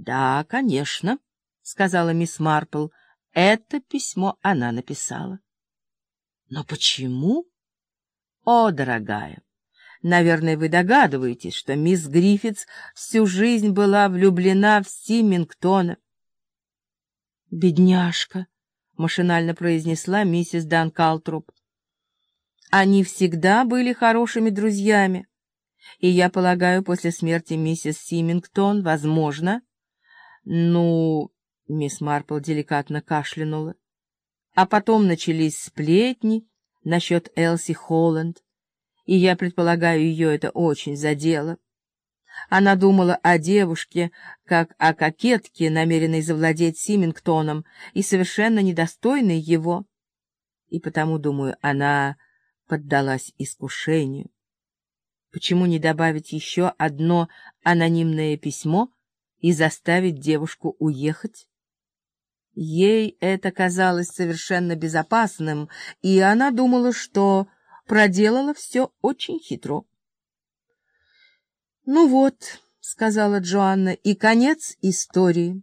Да, конечно, сказала мисс Марпл. Это письмо она написала. Но почему? О, дорогая, наверное, вы догадываетесь, что мисс Гриффитс всю жизнь была влюблена в Симингтона. Бедняжка, машинально произнесла миссис Данкалтруп. Они всегда были хорошими друзьями. И я полагаю, после смерти миссис Симингтон, возможно, ну, мисс Марпл деликатно кашлянула. А потом начались сплетни насчет Элси Холланд, и я предполагаю, ее это очень задело. Она думала о девушке, как о кокетке, намеренной завладеть Симингтоном и совершенно недостойной его. И потому, думаю, она поддалась искушению. Почему не добавить еще одно анонимное письмо и заставить девушку уехать? Ей это казалось совершенно безопасным, и она думала, что проделала все очень хитро. «Ну вот», — сказала Джоанна, — «и конец истории».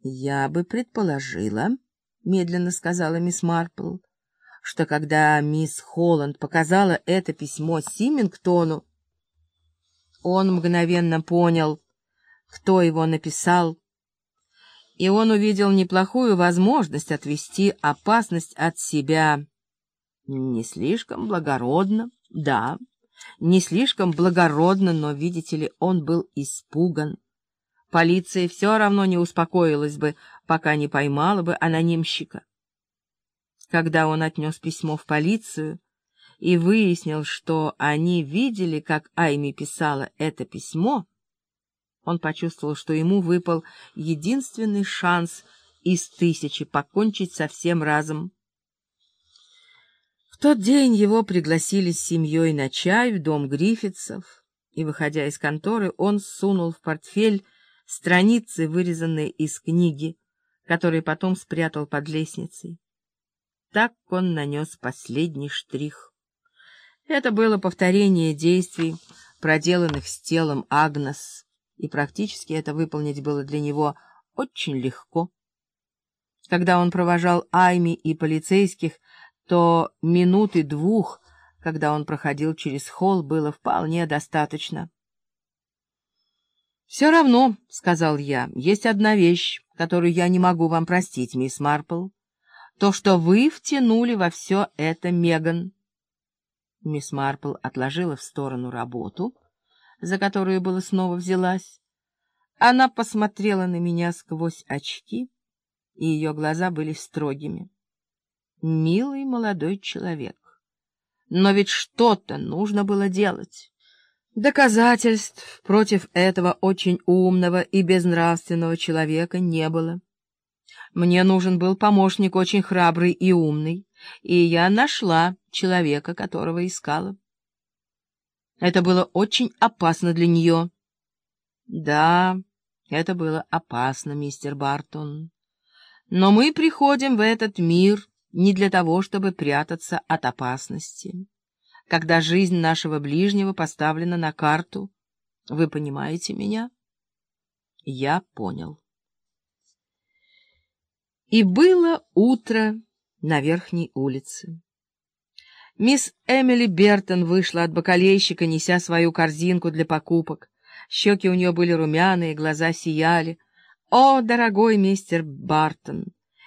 «Я бы предположила», — медленно сказала мисс Марпл, что когда мисс Холланд показала это письмо Симингтону, он мгновенно понял, кто его написал, и он увидел неплохую возможность отвести опасность от себя. Не слишком благородно, да, не слишком благородно, но, видите ли, он был испуган. Полиция все равно не успокоилась бы, пока не поймала бы анонимщика. Когда он отнес письмо в полицию и выяснил, что они видели, как Айми писала это письмо, он почувствовал, что ему выпал единственный шанс из тысячи покончить со всем разом. В тот день его пригласили с семьей на чай в дом Гриффитсов, и, выходя из конторы, он сунул в портфель страницы, вырезанные из книги, которые потом спрятал под лестницей. Так он нанес последний штрих. Это было повторение действий, проделанных с телом Агнес и практически это выполнить было для него очень легко. Когда он провожал Айми и полицейских, то минуты двух, когда он проходил через холл, было вполне достаточно. «Все равно», — сказал я, — «есть одна вещь, которую я не могу вам простить, мисс Марпл. То, что вы втянули во все это Меган». Мисс Марпл отложила в сторону работу — за которую было снова взялась. Она посмотрела на меня сквозь очки, и ее глаза были строгими. Милый молодой человек. Но ведь что-то нужно было делать. Доказательств против этого очень умного и безнравственного человека не было. Мне нужен был помощник очень храбрый и умный, и я нашла человека, которого искала. Это было очень опасно для нее. Да, это было опасно, мистер Бартон. Но мы приходим в этот мир не для того, чтобы прятаться от опасности. Когда жизнь нашего ближнего поставлена на карту, вы понимаете меня? Я понял. И было утро на верхней улице. Мисс Эмили Бертон вышла от бакалейщика, неся свою корзинку для покупок. Щеки у нее были румяные, глаза сияли. «О, дорогой мистер Бартон,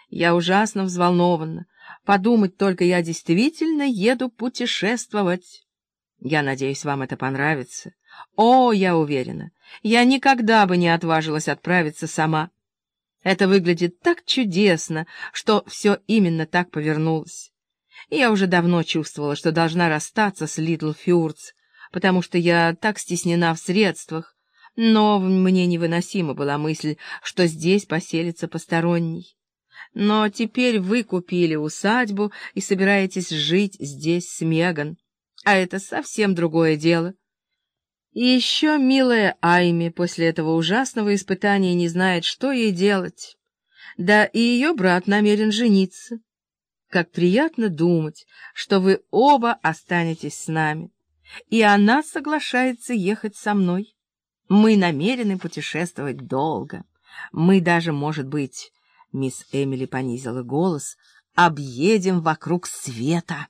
я ужасно взволнована. Подумать только, я действительно еду путешествовать. Я надеюсь, вам это понравится. О, я уверена, я никогда бы не отважилась отправиться сама. Это выглядит так чудесно, что все именно так повернулось. Я уже давно чувствовала, что должна расстаться с Литл Фюрц, потому что я так стеснена в средствах, но мне невыносима была мысль, что здесь поселится посторонний. Но теперь вы купили усадьбу и собираетесь жить здесь с Меган, а это совсем другое дело. И еще милая Айми после этого ужасного испытания не знает, что ей делать. Да и ее брат намерен жениться. Как приятно думать, что вы оба останетесь с нами, и она соглашается ехать со мной. Мы намерены путешествовать долго. Мы даже, может быть, мисс Эмили понизила голос, объедем вокруг света.